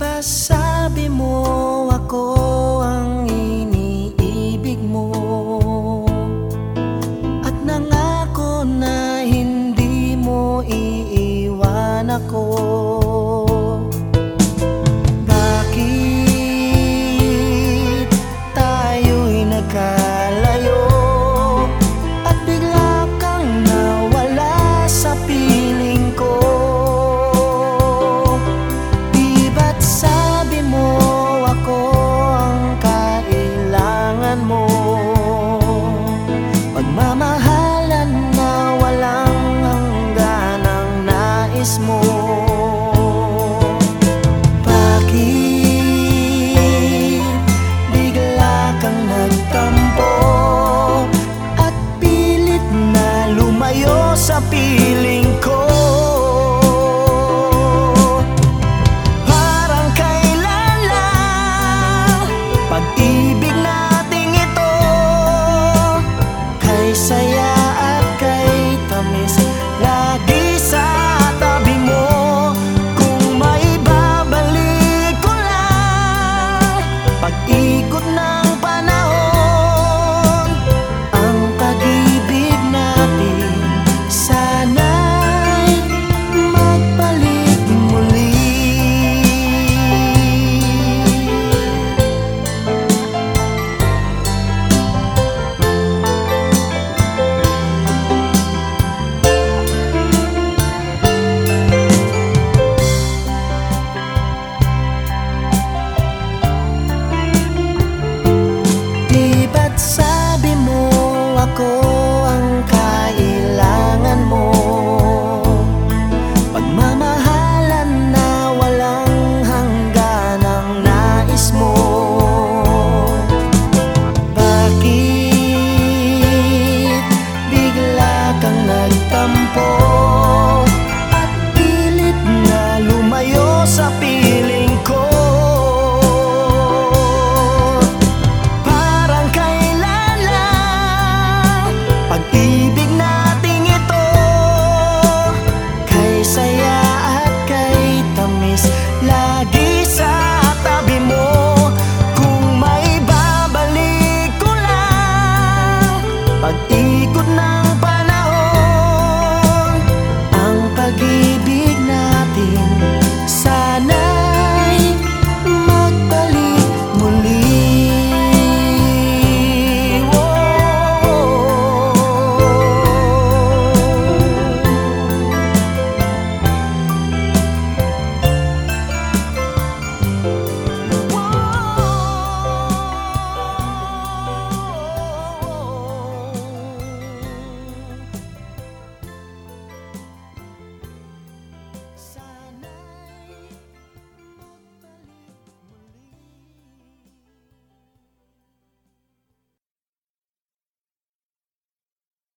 ba sabi mo ako oras mo. Bakit bigla kang nagtampo At pilit na lumayo sa piling ko? Parang kailan lang pag